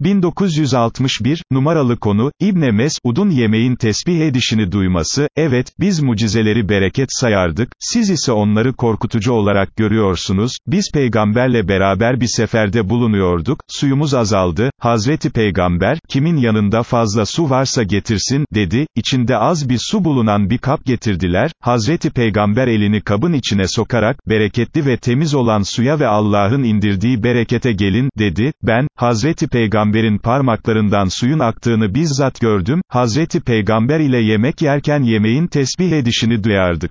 1961, numaralı konu, İbne Mes'ud'un yemeğin tesbih edişini duyması, evet, biz mucizeleri bereket sayardık, siz ise onları korkutucu olarak görüyorsunuz, biz peygamberle beraber bir seferde bulunuyorduk, suyumuz azaldı, Hazreti Peygamber, kimin yanında fazla su varsa getirsin, dedi, içinde az bir su bulunan bir kap getirdiler, Hazreti Peygamber elini kabın içine sokarak, bereketli ve temiz olan suya ve Allah'ın indirdiği berekete gelin, dedi, ben, Hazreti Peygamber'in parmaklarından suyun aktığını bizzat gördüm, Hazreti Peygamber ile yemek yerken yemeğin tesbih edişini duyardık.